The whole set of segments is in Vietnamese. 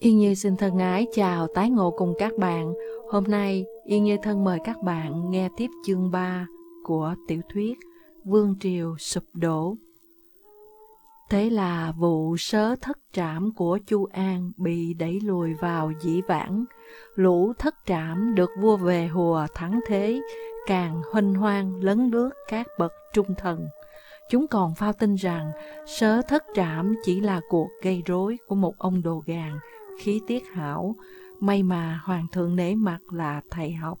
Yên Như xin thân ái chào tái ngộ cùng các bạn. Hôm nay Yên Như thân mời các bạn nghe tiếp chương 3 của tiểu thuyết Vương Triều Sụp Đổ. Thế là vụ sớ thất trảm của Chu An bị đẩy lùi vào dĩ vãng. Lũ thất trảm được vua về hùa thắng thế, càng huynh hoang lấn lướt các bậc trung thần. Chúng còn phao tin rằng sớ thất trảm chỉ là cuộc gây rối của một ông đồ gàng khí tiết hảo. May mà hoàng thượng nể mặt là thầy học,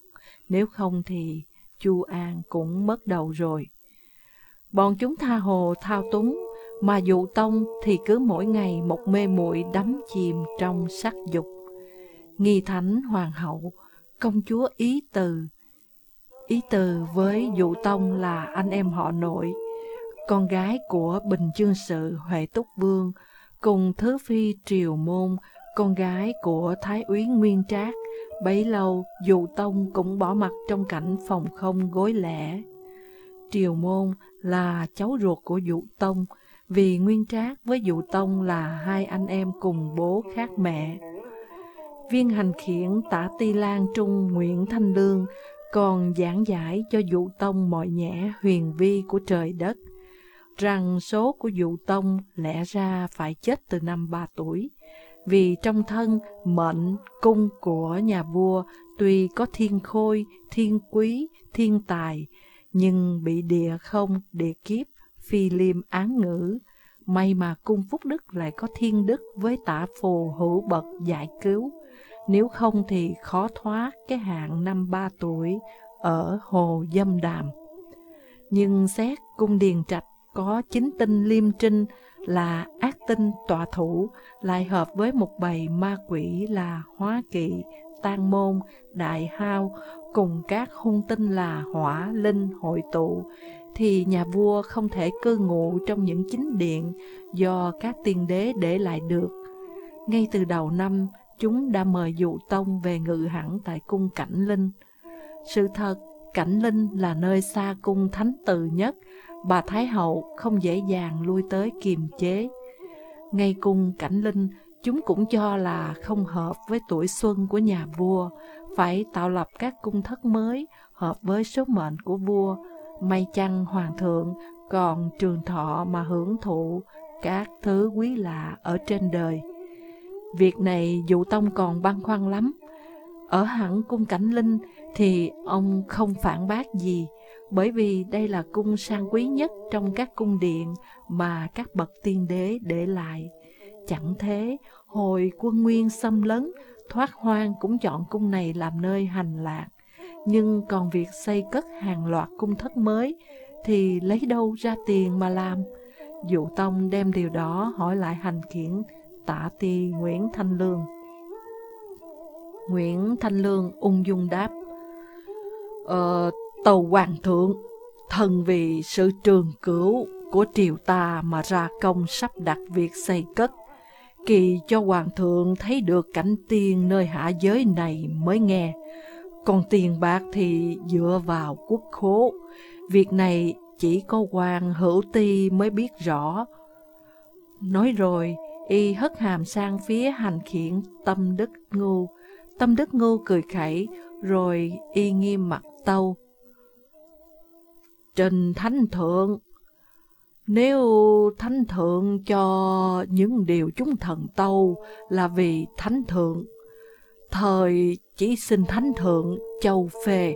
nếu không thì Chu An cũng mất đầu rồi. Bọn chúng tha hồ thao túng, mà dụ tông thì cứ mỗi ngày một mê muội đắm chìm trong sắc dục. Nghi thánh hoàng hậu, công chúa Ý Từ. Ý Từ với dụ tông là anh em họ nội, con gái của Bình Chương Sự Huệ Túc Vương, cùng Thứ Phi Triều Môn, con gái của Thái úy Nguyên Trác. Bấy lâu, dụ tông cũng bỏ mặt trong cảnh phòng không gối lẻ. Triều Môn là cháu ruột của dụ tông, vì Nguyên Trác với Dụ Tông là hai anh em cùng bố khác mẹ. Viên hành khiển tả Ti Lan Trung Nguyễn Thanh Lương còn giảng giải cho Dụ Tông mọi nhẽ huyền vi của trời đất, rằng số của Dụ Tông lẽ ra phải chết từ năm ba tuổi, vì trong thân mệnh cung của nhà vua tuy có thiên khôi, thiên quý, thiên tài, nhưng bị địa không, địa kiếp phi liêm án ngữ. May mà cung Phúc Đức lại có thiên đức với tả phù hữu bậc giải cứu. Nếu không thì khó thoát cái hạn năm ba tuổi ở Hồ Dâm Đàm. Nhưng xét cung Điền Trạch có chính tinh liêm trinh là ác tinh tọa thủ, lại hợp với một bầy ma quỷ là hóa kỵ, tan môn, đại hao, cùng các hung tinh là hỏa, linh, hội tụ, thì nhà vua không thể cư ngụ trong những chính điện do các tiên đế để lại được. Ngay từ đầu năm, chúng đã mời dụ tông về ngự hẳn tại cung Cảnh Linh. Sự thật, Cảnh Linh là nơi xa cung thánh từ nhất, bà Thái Hậu không dễ dàng lui tới kiềm chế. Ngay cung Cảnh Linh, chúng cũng cho là không hợp với tuổi xuân của nhà vua, phải tạo lập các cung thất mới hợp với số mệnh của vua, May chăng hoàng thượng còn trường thọ mà hưởng thụ các thứ quý lạ ở trên đời. Việc này dụ tông còn băn khoăn lắm. Ở hẳn cung cảnh linh thì ông không phản bác gì, bởi vì đây là cung sang quý nhất trong các cung điện mà các bậc tiên đế để lại. Chẳng thế, hồi quân nguyên xâm lấn, thoát hoang cũng chọn cung này làm nơi hành lạc nhưng còn việc xây cất hàng loạt cung thất mới thì lấy đâu ra tiền mà làm? Dụ Tông đem điều đó hỏi lại hành khiển tả ti Nguyễn Thanh Lương. Nguyễn Thanh Lương ung dung đáp, Ờ, tàu hoàng thượng, thần vì sự trường cửu của triều ta mà ra công sắp đặt việc xây cất, kỳ cho hoàng thượng thấy được cảnh tiên nơi hạ giới này mới nghe. Còn tiền bạc thì dựa vào quốc khố. Việc này chỉ có hoàng hữu ti mới biết rõ. Nói rồi, y hất hàm sang phía hành khiển tâm đức ngu. Tâm đức ngu cười khẩy, rồi y nghiêm mặt tâu. Trình Thánh Thượng, nếu Thánh Thượng cho những điều chúng thần tâu là vì Thánh Thượng, thời chỉ xin thánh thượng châu phê.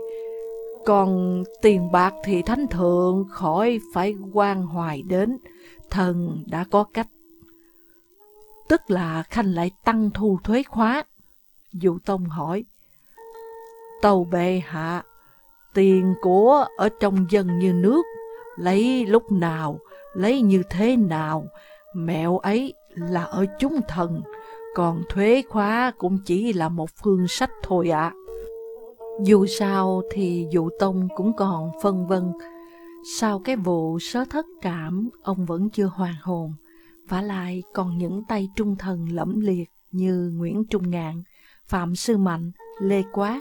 Còn tiền bạc thì thánh thượng khỏi phải quan hoài đến, thần đã có cách. Tức là khanh lại tăng thu thuế khóa. Dụ Tông hỏi, Tàu bệ hạ, tiền của ở trong dân như nước, lấy lúc nào, lấy như thế nào, mẹo ấy là ở chúng thần, còn thuế khóa cũng chỉ là một phương sách thôi ạ. Dù sao thì dụ tông cũng còn phân vân. Sau cái vụ sớ thất cảm, ông vẫn chưa hoàn hồn. vả lại còn những tay trung thần lẫm liệt như Nguyễn Trung Ngạn, Phạm Sư Mạnh, Lê Quát,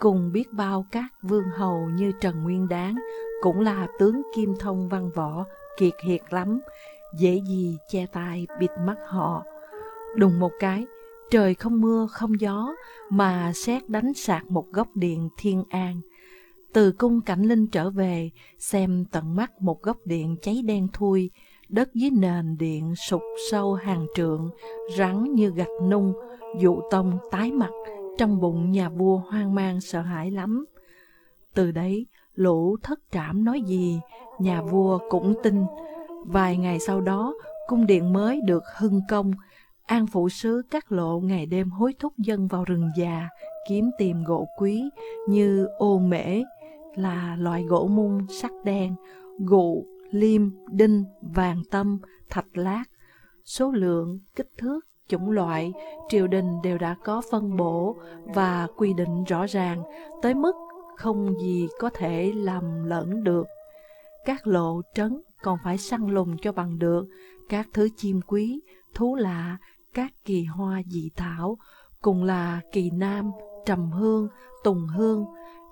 cùng biết bao các vương hầu như Trần Nguyên Đáng, cũng là tướng kim thông văn võ, kiệt hiệt lắm, dễ gì che tay bịt mắt họ. Đùng một cái, trời không mưa không gió, mà xét đánh sạc một góc điện thiên an. Từ cung cảnh linh trở về, xem tận mắt một góc điện cháy đen thui, đất dưới nền điện sụp sâu hàng trượng, rắn như gạch nung, dụ tông tái mặt, trong bụng nhà vua hoang mang sợ hãi lắm. Từ đấy, lũ thất trảm nói gì, nhà vua cũng tin. Vài ngày sau đó, cung điện mới được hưng công, An phụ sứ các lộ ngày đêm hối thúc dân vào rừng già, kiếm tìm gỗ quý như ô mễ, là loại gỗ mung sắc đen, gụ, liêm, đinh, vàng tâm, thạch lát. Số lượng, kích thước, chủng loại, triều đình đều đã có phân bổ và quy định rõ ràng, tới mức không gì có thể làm lẫn được. Các lộ trấn còn phải săn lùng cho bằng được các thứ chim quý, thú lạ, các kỳ hoa dị thảo, cùng là kỳ nam, trầm hương, tùng hương,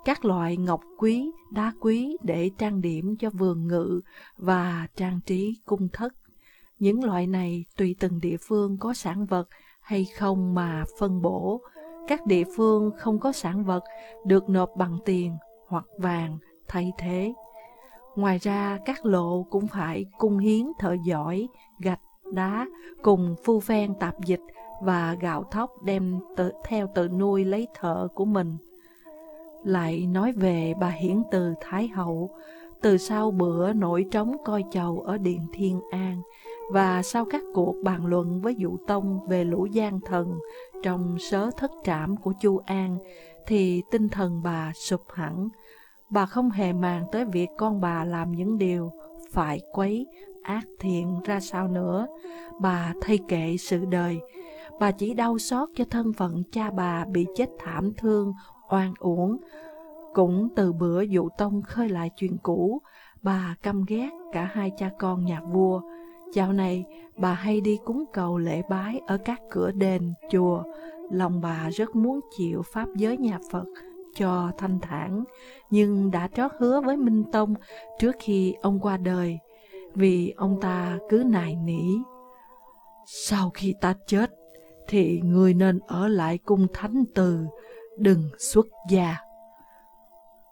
các loại ngọc quý, đá quý để trang điểm cho vườn ngự và trang trí cung thất. Những loại này tùy từng địa phương có sản vật hay không mà phân bổ. Các địa phương không có sản vật được nộp bằng tiền hoặc vàng thay thế. Ngoài ra, các lộ cũng phải cung hiến thợ giỏi, gạch, đá cùng phu phen tạp dịch và gạo thóc đem tự, theo tự nuôi lấy thợ của mình. Lại nói về bà hiển từ Thái Hậu, từ sau bữa nổi trống coi chầu ở Điện Thiên An, và sau các cuộc bàn luận với Dụ Tông về lũ gian thần trong sớ thất trảm của Chu An, thì tinh thần bà sụp hẳn. Bà không hề màng tới việc con bà làm những điều phải quấy, ác thiện ra sao nữa. Bà thay kệ sự đời. Bà chỉ đau xót cho thân phận cha bà bị chết thảm thương, oan uổng. Cũng từ bữa dụ tông khơi lại chuyện cũ, bà căm ghét cả hai cha con nhà vua. Dạo này, bà hay đi cúng cầu lễ bái ở các cửa đền, chùa. Lòng bà rất muốn chịu pháp giới nhà Phật cho thanh thản, nhưng đã trót hứa với Minh Tông trước khi ông qua đời vì ông ta cứ nài nỉ. Sau khi ta chết, thì người nên ở lại cung thánh từ, đừng xuất gia.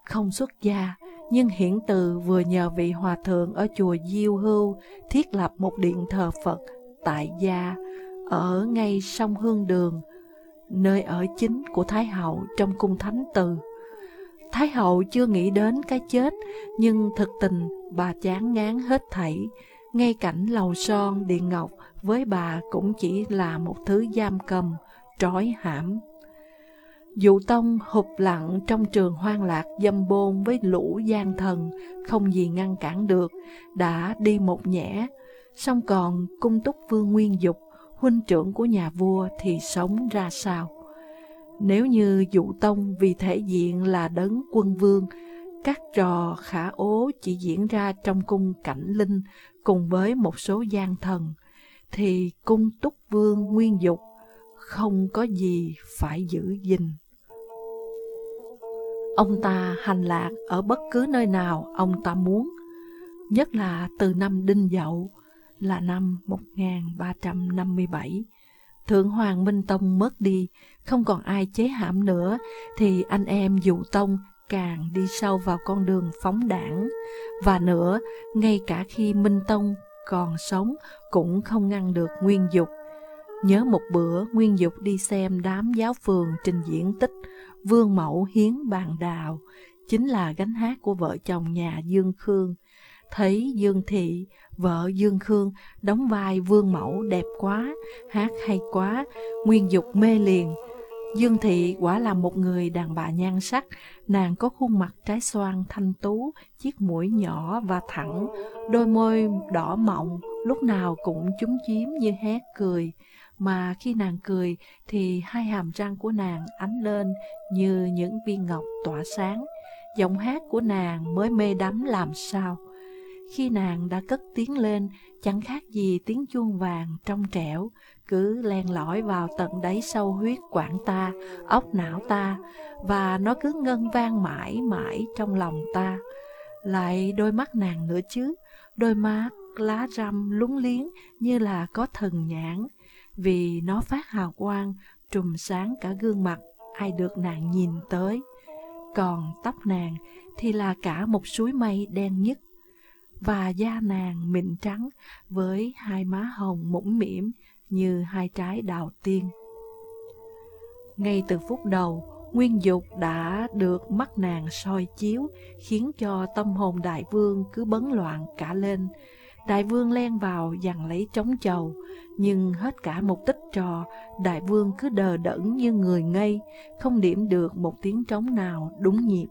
Không xuất gia, nhưng hiển từ vừa nhờ vị hòa thượng ở chùa Diêu Hưu thiết lập một điện thờ Phật tại gia ở ngay sông Hương Đường, nơi ở chính của Thái Hậu trong cung thánh từ. Thái hậu chưa nghĩ đến cái chết, nhưng thực tình bà chán ngán hết thảy. Ngay cảnh lầu son điện ngọc với bà cũng chỉ là một thứ giam cầm, trói hãm. Dụ tông hụp lặng trong trường hoang lạc dâm bôn với lũ gian thần, không gì ngăn cản được, đã đi một nhẽ. Xong còn cung túc vương nguyên dục, huynh trưởng của nhà vua thì sống ra sao? Nếu như dụ tông vì thể diện là đấng quân vương, các trò khả ố chỉ diễn ra trong cung cảnh linh cùng với một số gian thần, thì cung túc vương nguyên dục không có gì phải giữ gìn. Ông ta hành lạc ở bất cứ nơi nào ông ta muốn, nhất là từ năm Đinh Dậu là năm 1357 Thượng Hoàng Minh Tông mất đi, không còn ai chế hãm nữa, thì anh em Dụ Tông càng đi sâu vào con đường phóng đảng. Và nữa, ngay cả khi Minh Tông còn sống cũng không ngăn được Nguyên Dục. Nhớ một bữa Nguyên Dục đi xem đám giáo phường trình diễn tích Vương Mẫu Hiến Bàn Đào, chính là gánh hát của vợ chồng nhà Dương Khương. Thấy Dương Thị, vợ Dương Khương, đóng vai vương mẫu đẹp quá, hát hay quá, nguyên dục mê liền. Dương Thị quả là một người đàn bà nhan sắc, nàng có khuôn mặt trái xoan thanh tú, chiếc mũi nhỏ và thẳng, đôi môi đỏ mọng, lúc nào cũng chúm chím như hé cười. Mà khi nàng cười thì hai hàm răng của nàng ánh lên như những viên ngọc tỏa sáng. Giọng hát của nàng mới mê đắm làm sao. Khi nàng đã cất tiếng lên, chẳng khác gì tiếng chuông vàng trong trẻo, cứ len lỏi vào tận đáy sâu huyết quản ta, óc não ta, và nó cứ ngân vang mãi mãi trong lòng ta. Lại đôi mắt nàng nữa chứ, đôi mắt lá răm lúng liếng như là có thần nhãn, vì nó phát hào quang, trùm sáng cả gương mặt ai được nàng nhìn tới. Còn tóc nàng thì là cả một suối mây đen nhất, và da nàng mịn trắng với hai má hồng mũm mỉm như hai trái đào tiên. Ngay từ phút đầu, Nguyên dục đã được mắt nàng soi chiếu, khiến cho tâm hồn đại vương cứ bấn loạn cả lên. Đại vương len vào dằn lấy trống chầu, nhưng hết cả một tích trò, đại vương cứ đờ đẫn như người ngây, không điểm được một tiếng trống nào đúng nhịp.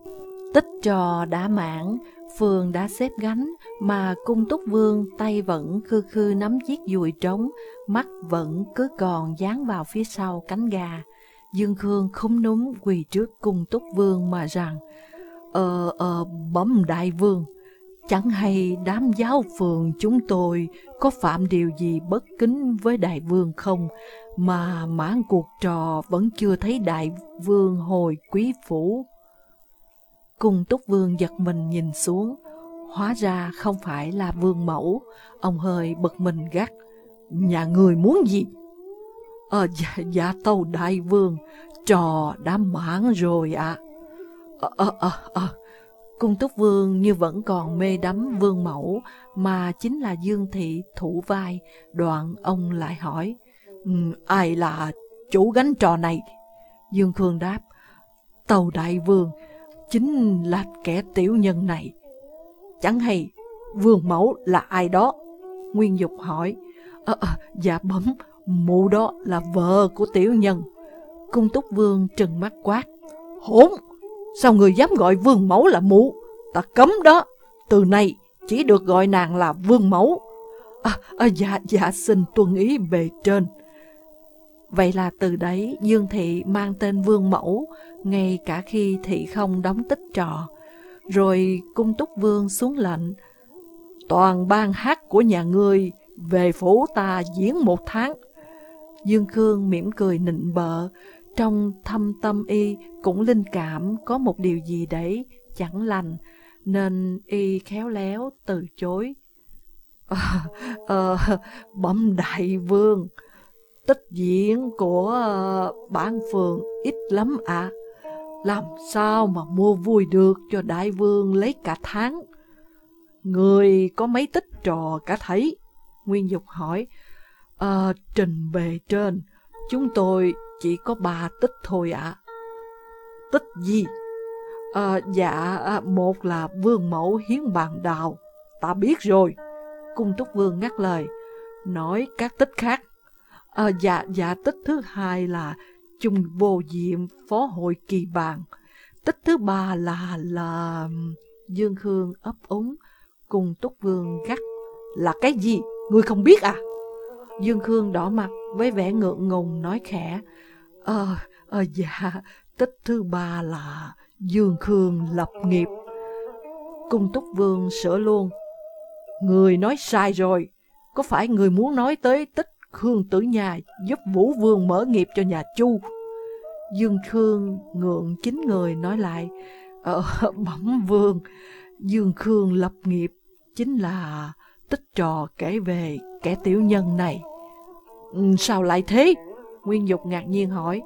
Tích trò đã mãn, phường đã xếp gánh, mà cung túc vương tay vẫn khư khư nắm chiếc dùi trống, mắt vẫn cứ còn dán vào phía sau cánh gà. Dương Khương không núm quỳ trước cung túc vương mà rằng, Ờ, ờ, bấm đại vương, chẳng hay đám giáo phường chúng tôi có phạm điều gì bất kính với đại vương không, mà mãn cuộc trò vẫn chưa thấy đại vương hồi quý phủ. Cung túc vương giật mình nhìn xuống, hóa ra không phải là vương mẫu, ông hơi bực mình gắt. Nhà người muốn gì? Ờ, dạ, dạ tâu đại vương, trò đã mãn rồi ạ. À. Ờ, ờ, ờ, ờ. Cung túc vương như vẫn còn mê đắm vương mẫu, mà chính là Dương Thị thủ vai, đoạn ông lại hỏi, um, ai là chủ gánh trò này? Dương Khương đáp, tàu đại vương, chính là kẻ tiểu nhân này. Chẳng hay, vương mẫu là ai đó? Nguyên Dục hỏi, à, à, dạ bấm, mụ đó là vợ của tiểu nhân. Cung túc vương trừng mắt quát, hỗn, sao người dám gọi vương mẫu là mụ? Ta cấm đó, từ nay chỉ được gọi nàng là vương mẫu. À, à, dạ, dạ xin tuân ý bề trên. Vậy là từ đấy Dương Thị mang tên Vương Mẫu, ngay cả khi Thị không đóng tích trò. Rồi cung túc Vương xuống lệnh, toàn ban hát của nhà ngươi về phủ ta diễn một tháng. Dương Khương mỉm cười nịnh bợ, trong thâm tâm y cũng linh cảm có một điều gì đấy chẳng lành, nên y khéo léo từ chối. Ờ, ờ, bẩm đại vương, tích diễn của ờ, bản phường ít lắm ạ. À. Làm sao mà mua vui được cho đại vương lấy cả tháng? Người có mấy tích trò cả thấy? Nguyên Dục hỏi. À, trình bề trên, chúng tôi chỉ có ba tích thôi ạ. À. Tích gì? À, dạ, à, một là vương mẫu hiến bàn đào. Ta biết rồi. Cung túc vương ngắt lời. Nói các tích khác À, dạ, dạ, tích thứ hai là chung vô diệm phó hội kỳ bàn. Tích thứ ba là là Dương Khương ấp úng cùng Túc Vương gắt. Là cái gì? Ngươi không biết à? Dương Khương đỏ mặt với vẻ ngượng ngùng nói khẽ. Ờ, ờ dạ, tích thứ ba là Dương Khương lập nghiệp. Cung Túc Vương sửa luôn. Người nói sai rồi. Có phải người muốn nói tới tích Khương Tử Nhà giúp Vũ Vương mở nghiệp cho nhà Chu. Dương Khương ngượng chính người nói lại, Ờ, bẩm vương, Dương Khương lập nghiệp chính là tích trò kể về kẻ tiểu nhân này. Ừ, sao lại thế? Nguyên Dục ngạc nhiên hỏi.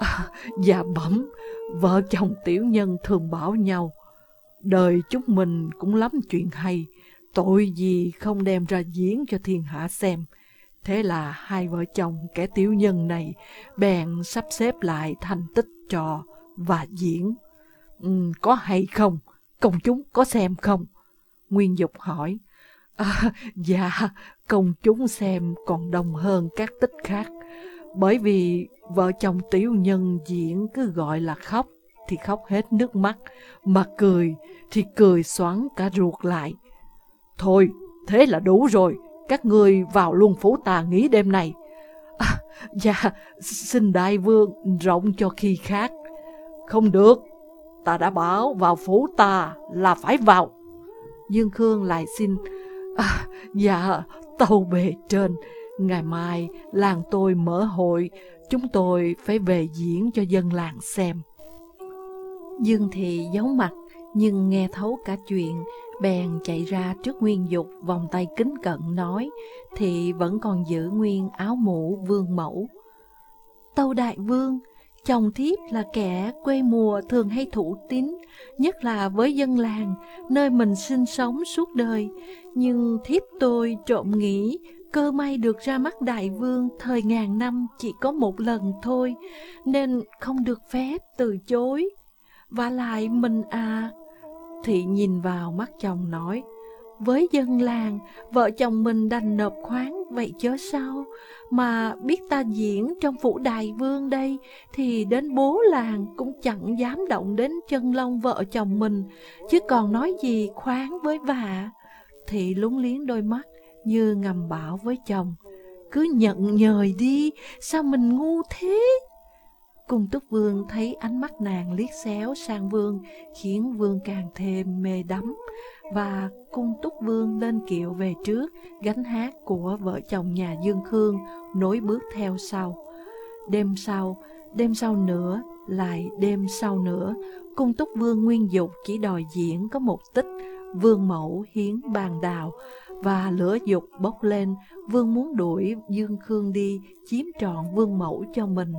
À, dạ bẩm, vợ chồng tiểu nhân thường bảo nhau, đời chúng mình cũng lắm chuyện hay, tội gì không đem ra diễn cho thiên hạ xem. Thế là hai vợ chồng kẻ tiểu nhân này bèn sắp xếp lại thành tích trò và diễn. Ừ, có hay không? Công chúng có xem không? Nguyên Dục hỏi. À, dạ, công chúng xem còn đông hơn các tích khác. Bởi vì vợ chồng tiểu nhân diễn cứ gọi là khóc thì khóc hết nước mắt, mà cười thì cười xoắn cả ruột lại. Thôi, thế là đủ rồi, các người vào luôn phủ tà nghỉ đêm này. À, dạ, xin đại vương rộng cho khi khác. Không được, ta đã bảo vào phủ ta là phải vào. Dương Khương lại xin, à, dạ, tàu bề trên, ngày mai làng tôi mở hội, chúng tôi phải về diễn cho dân làng xem. Dương Thị giấu mặt, nhưng nghe thấu cả chuyện, bèn chạy ra trước nguyên dục vòng tay kính cận nói, thì vẫn còn giữ nguyên áo mũ vương mẫu. Tâu Đại Vương, chồng thiếp là kẻ quê mùa thường hay thủ tín, nhất là với dân làng, nơi mình sinh sống suốt đời. Nhưng thiếp tôi trộm nghĩ, cơ may được ra mắt đại vương thời ngàn năm chỉ có một lần thôi, nên không được phép từ chối. Và lại mình à, Thị nhìn vào mắt chồng nói, với dân làng, vợ chồng mình đành nộp khoáng vậy chớ sao, mà biết ta diễn trong phủ đại vương đây, thì đến bố làng cũng chẳng dám động đến chân lông vợ chồng mình, chứ còn nói gì khoáng với vạ. Thị lúng liếng đôi mắt, như ngầm bảo với chồng, cứ nhận nhời đi, sao mình ngu thế? Cung túc vương thấy ánh mắt nàng liếc xéo sang vương, khiến vương càng thêm mê đắm, và cung túc vương lên kiệu về trước, gánh hát của vợ chồng nhà Dương Khương nối bước theo sau. Đêm sau, đêm sau nữa, lại đêm sau nữa, cung túc vương nguyên dục chỉ đòi diễn có một tích, vương mẫu hiến bàn đào, và lửa dục bốc lên, vương muốn đuổi Dương Khương đi, chiếm trọn vương mẫu cho mình.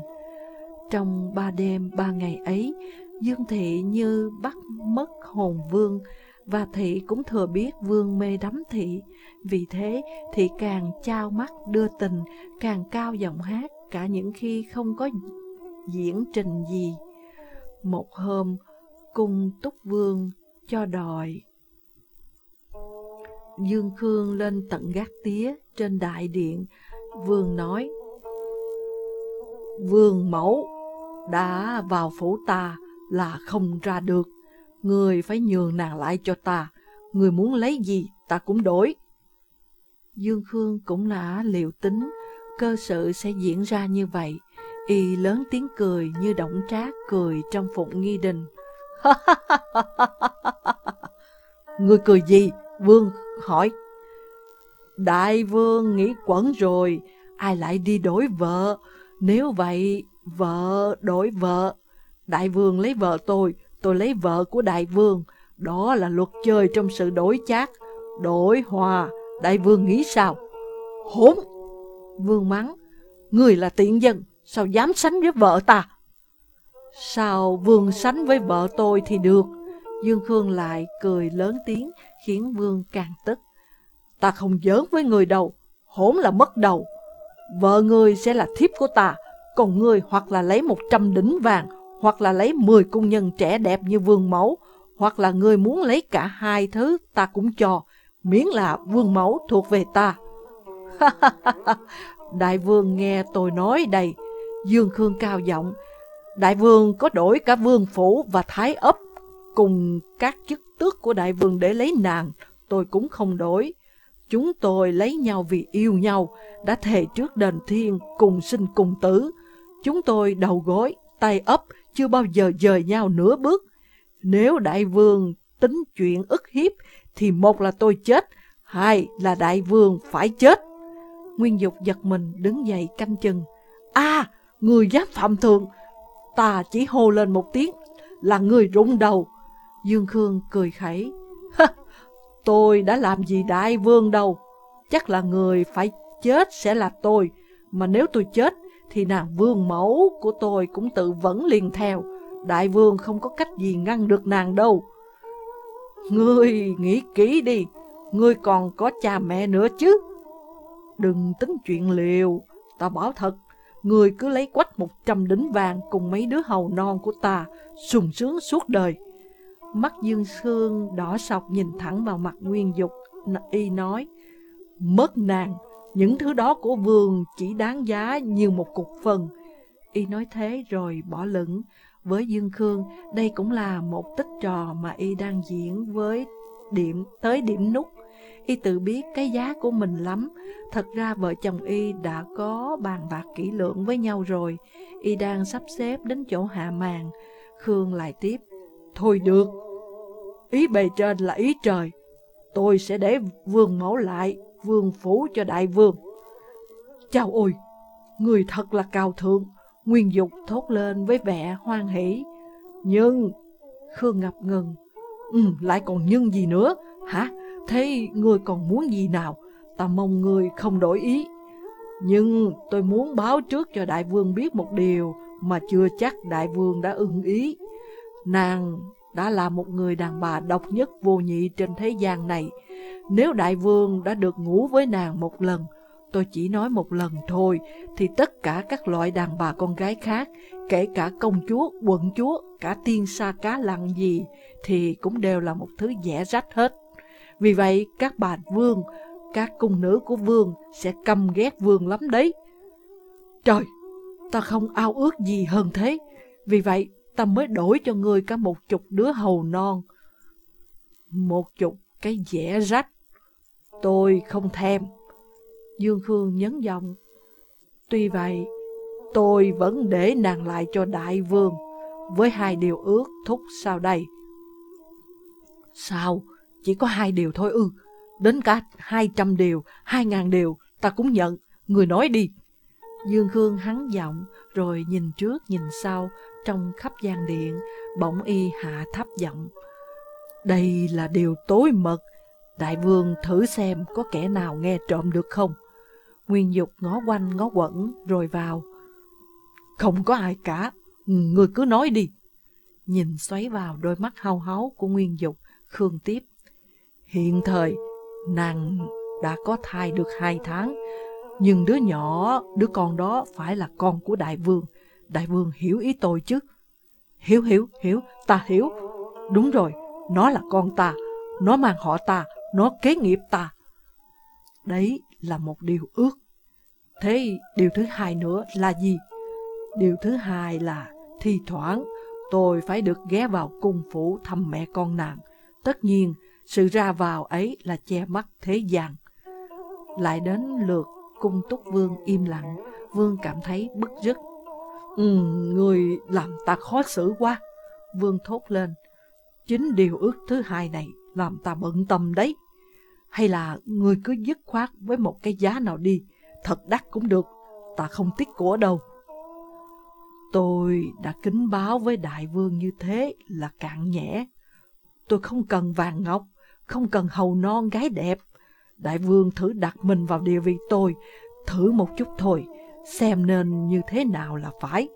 Trong ba đêm ba ngày ấy, Dương Thị như bắt mất hồn vương, và Thị cũng thừa biết vương mê đắm Thị. Vì thế, Thị càng trao mắt đưa tình, càng cao giọng hát, cả những khi không có diễn trình gì. Một hôm, cung túc vương cho đòi. Dương Khương lên tận gác tía trên đại điện, vương nói, Vương mẫu đã vào phủ ta là không ra được. Người phải nhường nàng lại cho ta. Người muốn lấy gì ta cũng đổi. Dương Khương cũng đã liệu tính cơ sự sẽ diễn ra như vậy. Y lớn tiếng cười như động trác cười trong phụng nghi đình. Người cười gì? Vương hỏi. Đại vương nghĩ quẩn rồi, ai lại đi đổi vợ? Nếu vậy, Vợ đổi vợ. Đại vương lấy vợ tôi, tôi lấy vợ của đại vương. Đó là luật chơi trong sự đổi chác. Đổi hòa, đại vương nghĩ sao? Hốn! Vương mắng, người là tiện dân, sao dám sánh với vợ ta? Sao vương sánh với vợ tôi thì được? Dương Khương lại cười lớn tiếng, khiến vương càng tức. Ta không giỡn với người đâu, hỗn là mất đầu. Vợ người sẽ là thiếp của ta, còn ngươi hoặc là lấy 100 đỉnh vàng, hoặc là lấy 10 cung nhân trẻ đẹp như vương mẫu, hoặc là ngươi muốn lấy cả hai thứ ta cũng cho, miễn là vương mẫu thuộc về ta. Đại vương nghe tôi nói đây, Dương Khương cao giọng, Đại vương có đổi cả vương phủ và thái ấp cùng các chức tước của đại vương để lấy nàng, tôi cũng không đổi. Chúng tôi lấy nhau vì yêu nhau, đã thề trước đền thiên cùng sinh cùng tử. Chúng tôi đầu gối, tay ấp, chưa bao giờ dời nhau nửa bước. Nếu đại vương tính chuyện ức hiếp, thì một là tôi chết, hai là đại vương phải chết. Nguyên Dục giật mình đứng dậy canh chừng. a người dám phạm thượng. Ta chỉ hô lên một tiếng là người rụng đầu. Dương Khương cười khẩy. tôi đã làm gì đại vương đâu. Chắc là người phải chết sẽ là tôi. Mà nếu tôi chết thì nàng vương mẫu của tôi cũng tự vẫn liền theo. Đại vương không có cách gì ngăn được nàng đâu. Ngươi nghĩ kỹ đi, ngươi còn có cha mẹ nữa chứ. Đừng tính chuyện liều, ta bảo thật, ngươi cứ lấy quách một trăm đính vàng cùng mấy đứa hầu non của ta, sùng sướng suốt đời. Mắt Dương Sương đỏ sọc nhìn thẳng vào mặt Nguyên Dục, y nói, mất nàng, những thứ đó của vườn chỉ đáng giá như một cục phần. Y nói thế rồi bỏ lửng. Với Dương Khương, đây cũng là một tích trò mà Y đang diễn với điểm tới điểm nút. Y tự biết cái giá của mình lắm. Thật ra vợ chồng Y đã có bàn bạc kỹ lưỡng với nhau rồi. Y đang sắp xếp đến chỗ hạ màn. Khương lại tiếp. Thôi được, ý bề trên là ý trời. Tôi sẽ để vương mẫu lại vương phủ cho đại vương. Chào ôi, người thật là cao thượng, nguyên dục thốt lên với vẻ hoan hỷ. Nhưng, Khương ngập ngừng, ừ, lại còn nhưng gì nữa, hả? Thế người còn muốn gì nào? Ta mong người không đổi ý. Nhưng tôi muốn báo trước cho đại vương biết một điều mà chưa chắc đại vương đã ưng ý. Nàng đã là một người đàn bà độc nhất vô nhị trên thế gian này. Nếu đại vương đã được ngủ với nàng một lần, tôi chỉ nói một lần thôi, thì tất cả các loại đàn bà con gái khác, kể cả công chúa, quận chúa, cả tiên sa cá lăng gì, thì cũng đều là một thứ dẻ rách hết. Vì vậy, các bà vương, các cung nữ của vương sẽ căm ghét vương lắm đấy. Trời, ta không ao ước gì hơn thế. Vì vậy, ta mới đổi cho ngươi cả một chục đứa hầu non. Một chục cái dẻ rách. Tôi không thèm. Dương Khương nhấn giọng. Tuy vậy, tôi vẫn để nàng lại cho đại vương với hai điều ước thúc sau đây. Sao? Chỉ có hai điều thôi ư? Đến cả hai trăm điều, hai ngàn điều, ta cũng nhận. Người nói đi. Dương Khương hắn giọng, rồi nhìn trước nhìn sau, trong khắp gian điện, bỗng y hạ thấp giọng. Đây là điều tối mật, đại vương thử xem có kẻ nào nghe trộm được không. Nguyên Dục ngó quanh ngó quẩn rồi vào. Không có ai cả, người cứ nói đi. Nhìn xoáy vào đôi mắt hao háu của Nguyên Dục, Khương tiếp. Hiện thời, nàng đã có thai được hai tháng, nhưng đứa nhỏ, đứa con đó phải là con của đại vương. Đại vương hiểu ý tôi chứ? Hiểu, hiểu, hiểu, ta hiểu. Đúng rồi, nó là con ta, nó mang họ ta, nó kế nghiệp ta. Đấy là một điều ước. Thế điều thứ hai nữa là gì? Điều thứ hai là thi thoảng tôi phải được ghé vào cung phủ thăm mẹ con nàng. Tất nhiên, sự ra vào ấy là che mắt thế gian. Lại đến lượt cung túc vương im lặng, vương cảm thấy bức rứt. Ừ, người làm ta khó xử quá. Vương thốt lên. Chính điều ước thứ hai này làm ta bận tâm đấy. Hay là người cứ dứt khoát với một cái giá nào đi, thật đắt cũng được, ta không tiếc của đâu. Tôi đã kính báo với đại vương như thế là cạn nhẽ. Tôi không cần vàng ngọc, không cần hầu non gái đẹp. Đại vương thử đặt mình vào địa vị tôi, thử một chút thôi, xem nên như thế nào là phải.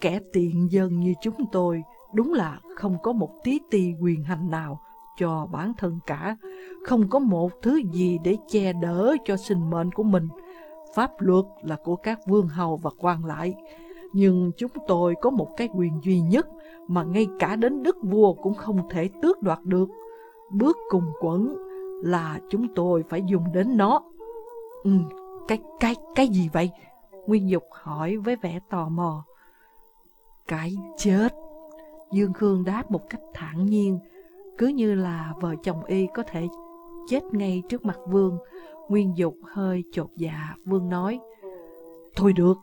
Kẻ tiện dân như chúng tôi đúng là không có một tí ti quyền hành nào cho bản thân cả, không có một thứ gì để che đỡ cho sinh mệnh của mình. Pháp luật là của các vương hầu và quan lại, nhưng chúng tôi có một cái quyền duy nhất mà ngay cả đến đức vua cũng không thể tước đoạt được. Bước cùng quẩn là chúng tôi phải dùng đến nó. Ừ, cái, cái, cái gì vậy? Nguyên Dục hỏi với vẻ tò mò. Cái chết. Dương Khương đáp một cách thản nhiên, cứ như là vợ chồng y có thể chết ngay trước mặt Vương. Nguyên Dục hơi chột dạ, Vương nói, Thôi được,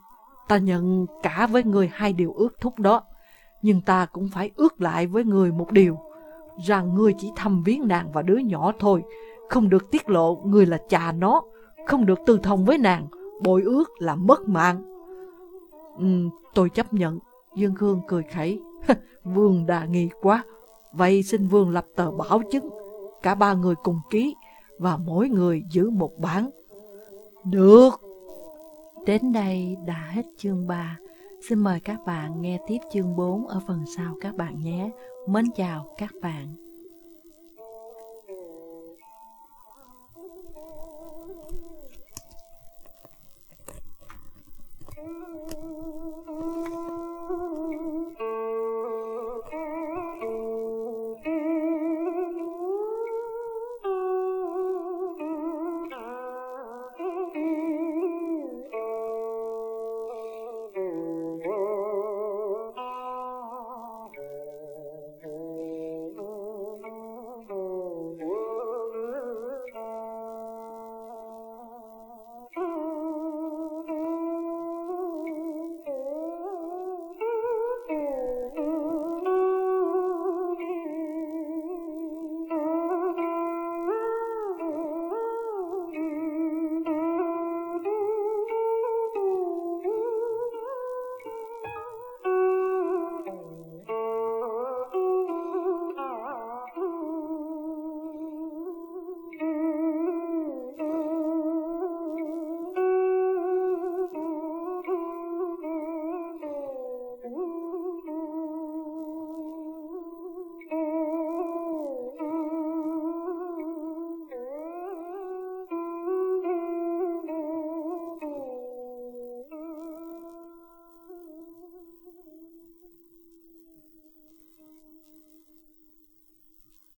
ta nhận cả với người hai điều ước thúc đó, nhưng ta cũng phải ước lại với người một điều, rằng người chỉ thăm viếng nàng và đứa nhỏ thôi, không được tiết lộ người là cha nó, không được tư thông với nàng, bội ước là mất mạng. Ừ, tôi chấp nhận, Dương Khương cười khẩy, Vương đà nghi quá, vậy xin Vương lập tờ bảo chứng, cả ba người cùng ký, và mỗi người giữ một bản. Được! Đến đây đã hết chương 3. Xin mời các bạn nghe tiếp chương 4 ở phần sau các bạn nhé. Mến chào các bạn.